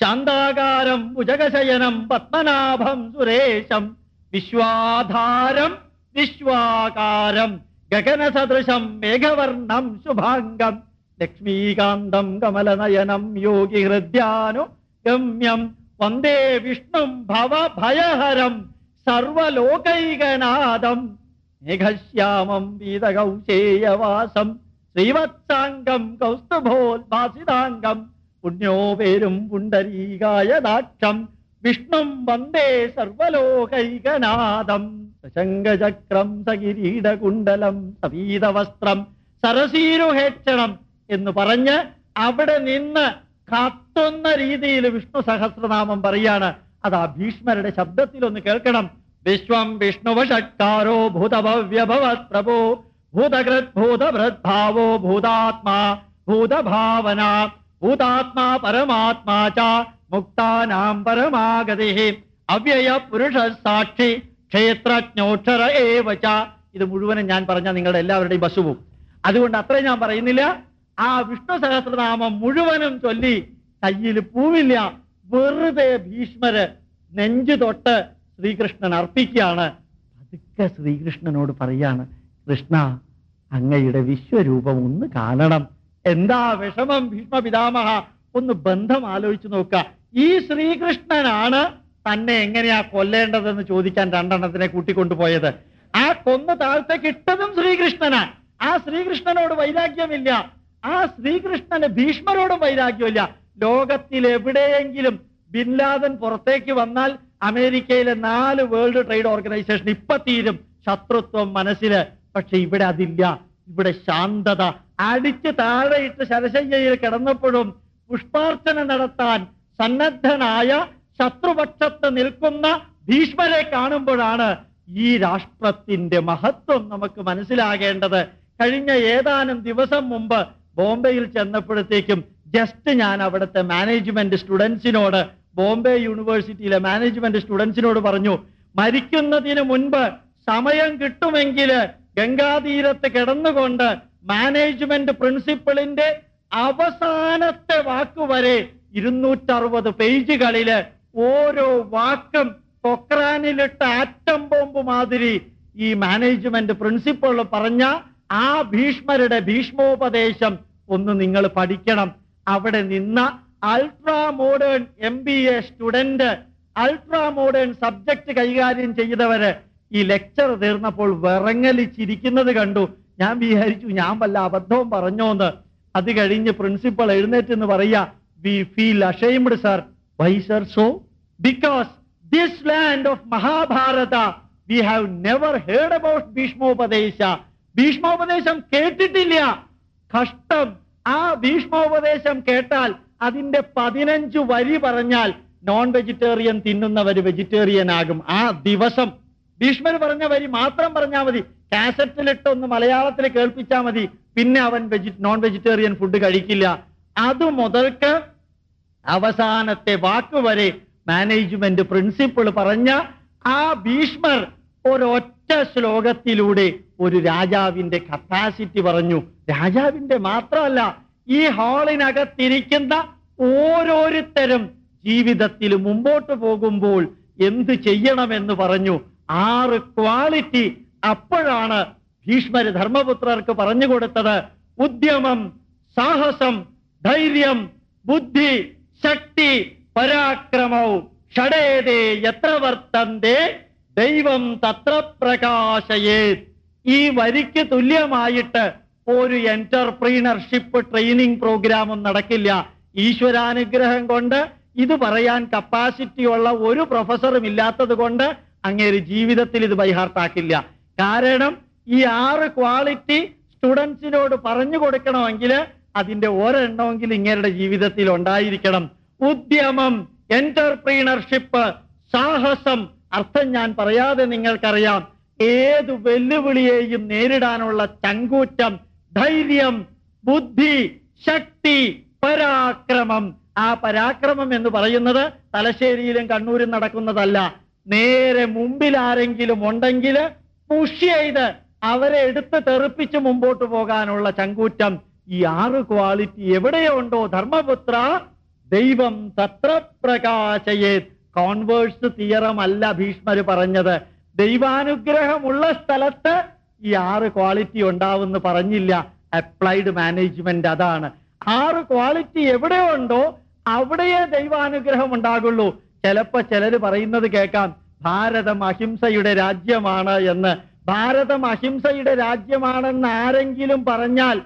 சாந்தாகாரம் புஜகசயனம் பத்மநாபம் சுரேஷம் விஸ்வாதாரம் விஸ்வாகாரம் ககனசதிருஷம் மேகவர்ணம் சுபாங்கம் லக்ஷ்மீகாந்தம் கமலநயனம் யோகி ஹிருத்யானு ഗമ്യം വന്ദേ വിഷ്ണു ഭവഭയഹരം സർവലോകൈകനാഥം മേഘശ്യാമം വീതകൗശേയവാസം. ശ്രീവത്സാംഗം കൗസ്തുഭോത്ഭാസിതാംഗം പുണ്യോപേരും പുണ്ടരീകായദാക്ഷം വിഷ്ണു വന്ദേ സർവലോകൈകനാഥം സശങ്കചക്രം സകിരീടകുണ്ടലം സവീതവസ്ത്രം സരസീരുഹേക്ഷണം എന്ന് പറഞ്ഞ് അവിടെ നിന്ന് കത്തുന്ന രീതിയിൽ വിഷ്ണു സഹസ്രനാമം പറയാണ്. അത് ആ ഭീഷ്മരുടെ ശബ്ദത്തിൽ ഒന്ന് കേൾക്കണം. വിശ്വം വിഷ്ണുവഷട്കാരോ ഭൂതഭവ്യഭവത് പ്രഭോ ഭൂതകൃത് ഭൂതഭൃദ്ഭാവോ ഭൂതാത്മാ ഭൂതഭാവന ഭൂതാത്മാ പരമാത്മാ ച മുക്താനാം പരമാഗതി അവ്യയ പുരുഷ സാക്ഷി ക്ഷേത്രജ്ഞോക്ഷര ഏവച്ച ഇത് മുഴുവനും ഞാൻ പറഞ്ഞ നിങ്ങളുടെ എല്ലാവരുടെയും ബസ് അതുകൊണ്ട് അത്രയും ഞാൻ പറയുന്നില്ല. ആ വിഷ്ണു സഹസ്രനാമം മുഴുവനും ചൊല്ലി കയ്യിൽ പൂവില്ല. വെറുതെ ഭീഷ്മര് നെഞ്ചു തൊട്ട് ശ്രീകൃഷ്ണൻ അർപ്പിക്കുകയാണ്. പതുക്കെ ശ്രീകൃഷ്ണനോട് പറയാണ് കൃഷ്ണ അങ്ങയുടെ വിശ്വരൂപം ഒന്ന് കാണണം. എന്താ വിഷമം ഭീഷ്മ പിതാമഹ? ഒന്ന് ബന്ധം ആലോചിച്ചു നോക്കുക. ഈ ശ്രീകൃഷ്ണനാണ് തന്നെ എങ്ങനെയാ കൊല്ലേണ്ടതെന്ന് ചോദിക്കാൻ രണ്ടെണ്ണത്തിനെ കൂട്ടിക്കൊണ്ടുപോയത്. ആ കൊന്ന് താഴത്തേക്ക് ഇട്ടതും ശ്രീകൃഷ്ണനാ. ആ ശ്രീകൃഷ്ണനോട് വൈരാഗ്യമില്ല. ആ ശ്രീകൃഷ്ണന് ഭീഷ്മരോടും വൈരാഗ്യമില്ല ലോകത്തിൽ എവിടെയെങ്കിലും ബിൻലാദൻ പുറത്തേക്ക് വന്നാൽ അമേരിക്കയിലെ നാല് വേൾഡ് ട്രേഡ് ഓർഗനൈസേഷൻ ഇപ്പൊ തീരും ശത്രുത്വം മനസ്സിൽ. പക്ഷെ ഇവിടെ അതില്ല. ഇവിടെ ശാന്തത. അടിച്ച് താഴെയിട്ട് ശരശയ്യയിൽ കിടന്നപ്പോഴും പുഷ്പാർച്ചന നടത്താൻ സന്നദ്ധനായ ശത്രുപക്ഷത്ത് നിൽക്കുന്ന ഭീഷ്മരെ കാണുമ്പോഴാണ് ഈ രാഷ്ട്രത്തിന്റെ മഹത്വം നമുക്ക് മനസ്സിലാകേണ്ടത്. കഴിഞ്ഞ ഏതാനും ദിവസം മുമ്പ് ബോംബെയിൽ ചെന്നപ്പോഴത്തേക്കും ജസ്റ്റ് ഞാൻ അവിടുത്തെ മാനേജ്മെന്റ് സ്റ്റുഡൻസിനോട് ബോംബെ യൂണിവേഴ്സിറ്റിയിലെ മാനേജ്മെന്റ് സ്റ്റുഡൻസിനോട് പറഞ്ഞു മരിക്കുന്നതിന് മുൻപ് സമയം കിട്ടുമെങ്കിൽ ഗംഗാതീരത്ത് കിടന്നുകൊണ്ട് മാനേജ്മെന്റ് പ്രിൻസിപ്പിളിന്റെ അവസാനത്തെ വാക്കുവരെ ഇരുന്നൂറ്ററുപത് പേജുകളിൽ ഓരോ വാക്കും പൊക്രാനിലിട്ട ആറ്റം ബോംബ് മാതിരി ഈ മാനേജ്മെന്റ് പ്രിൻസിപ്പിൾ പറഞ്ഞ ആ ഭീഷ്മരുടെ ഭീഷ്മോപദേശം ഒന്ന് നിങ്ങൾ പഠിക്കണം. അവിടെ നിന്ന ultra modern M B A student ultra modern subject കൈകാര്യം ചെയ്തവര് ഈ ലെക്ചർ തീർന്നപ്പോൾ വിറങ്ങലിച്ചിരിക്കുന്നത് കണ്ടു. ഞാൻ വിചാരിച്ചു ഞാൻ വല്ല അബദ്ധവും പറഞ്ഞോന്ന്. അത് കഴിഞ്ഞ് പ്രിൻസിപ്പൾ എഴുന്നേറ്റ് എന്ന് പറയാ we feel ashamed sir why sir so because this land of Mahabharata we have never heard about ഭീഷ്മോപദേശ ഭീഷ്മോപദേശം കേട്ടിട്ടില്ല. കഷ്ടം. ആ ഭീഷ്മോപദേശം കേട്ടാൽ അതിന്റെ പതിനഞ്ചു വരി പറഞ്ഞാൽ നോൺ വെജിറ്റേറിയൻ തിന്നുന്നവർ വെജിറ്റേറിയൻ ആകും. ആ ദിവസം. ഭീഷ്മർ പറഞ്ഞ വരി മാത്രം പറഞ്ഞാൽ മതി. കാസറ്റിലിട്ട് ഒന്ന് മലയാളത്തിൽ കേൾപ്പിച്ചാൽ മതി. പിന്നെ അവൻ വെജി നോൺ വെജിറ്റേറിയൻ ഫുഡ് കഴിക്കില്ല. അത് മുതൽക്ക് അവസാനത്തെ വാക്ക് വരെ മാനേജ്മെന്റ് പ്രിൻസിപ്പിൾ പറഞ്ഞ ആ ഭീഷ്മർ ഒരൊറ്റ ശ്ലോകത്തിലൂടെ ഒരു രാജാവിന്റെ കപ്പാസിറ്റി പറഞ്ഞു. രാജാവിന്റെ മാത്രമല്ല ഈ ഹാളിനകത്തിരിക്കുന്ന ഓരോരുത്തരും ജീവിതത്തിൽ മുമ്പോട്ട് പോകുമ്പോൾ എന്ത് ചെയ്യണമെന്ന് പറഞ്ഞു. ആറ് ക്വാളിറ്റി അപ്പോഴാണ് ഭീഷ്മര് ധർമ്മപുത്രർക്ക് പറഞ്ഞു കൊടുത്തത്. ഉദ്യമം സാഹസം ധൈര്യം ബുദ്ധി ശക്തി പരാക്രമവും. ഷടേതേ എത്ര വർത്തന്തേ? ദൈവം തത്ര പ്രകാശയേ ഈ വരിക്ക് തുല്യമായിട്ട് ഒരു എന്റർപ്രീനർഷിപ്പ് ട്രെയിനിങ് പ്രോഗ്രാമും നടക്കില്ല. ഈശ്വരാനുഗ്രഹം കൊണ്ട് ഇത് പറയാൻ കപ്പാസിറ്റി ഉള്ള ഒരു പ്രൊഫസറും ഇല്ലാത്തത് കൊണ്ട് അങ്ങേര് ജീവിതത്തിൽ ഇത് ബൈഹാർട്ടാക്കില്ല കാരണം ഈ ആറ് ക്വാളിറ്റി സ്റ്റുഡൻസിനോട് പറഞ്ഞു കൊടുക്കണമെങ്കിൽ അതിന്റെ ഒരെണ്ണമെങ്കിൽ ഇങ്ങേരുടെ ജീവിതത്തിൽ ഉണ്ടായിരിക്കണം. ഉദ്യമം എന്റർപ്രീനർഷിപ്പ് സാഹസം അർത്ഥം ഞാൻ പറയാതെ നിങ്ങൾക്കറിയാം. ഏത് വെല്ലുവിളിയെയും നേരിടാനുള്ള ചങ്കൂറ്റം ധൈര്യം ബുദ്ധി ശക്തി പരാക്രമം. ആ പരാക്രമം എന്ന് പറയുന്നത് തലശ്ശേരിയിലും കണ്ണൂരും നടക്കുന്നതല്ല. നേരെ മുമ്പിൽ ആരെങ്കിലും ഉണ്ടെങ്കിൽ പുഷ് ചെയ്ത് അവരെ എടുത്ത് തെറിപ്പിച്ച് മുമ്പോട്ട് പോകാനുള്ള ചങ്കൂറ്റം. ഈ ആറ് ക്വാളിറ്റി എവിടെയുണ്ടോ ധർമ്മപുത്ര? ദൈവം തത്ര പ്രകാശയേ കോൺവേഴ്സ് തിയറം അല്ല ഭീഷ്മർ പറഞ്ഞത്. ദൈവാനുഗ്രഹമുള്ള സ്ഥലത്ത് ഈ ആറ് ക്വാളിറ്റി ഉണ്ടാവുമെന്ന് പറഞ്ഞില്ല. അപ്ലൈഡ് മാനേജ്മെന്റ് അതാണ്. ആറ് ക്വാളിറ്റി എവിടെ ഉണ്ടോ അവിടെയേ ദൈവാനുഗ്രഹം ഉണ്ടാകുള്ളൂ. ചിലപ്പോ ചിലര് പറയുന്നത് കേൾക്കാം ഭാരതം അഹിംസയുടെ രാജ്യമാണ് എന്ന്. ഭാരതം അഹിംസയുടെ രാജ്യമാണെന്ന് ആരെങ്കിലും പറഞ്ഞാൽ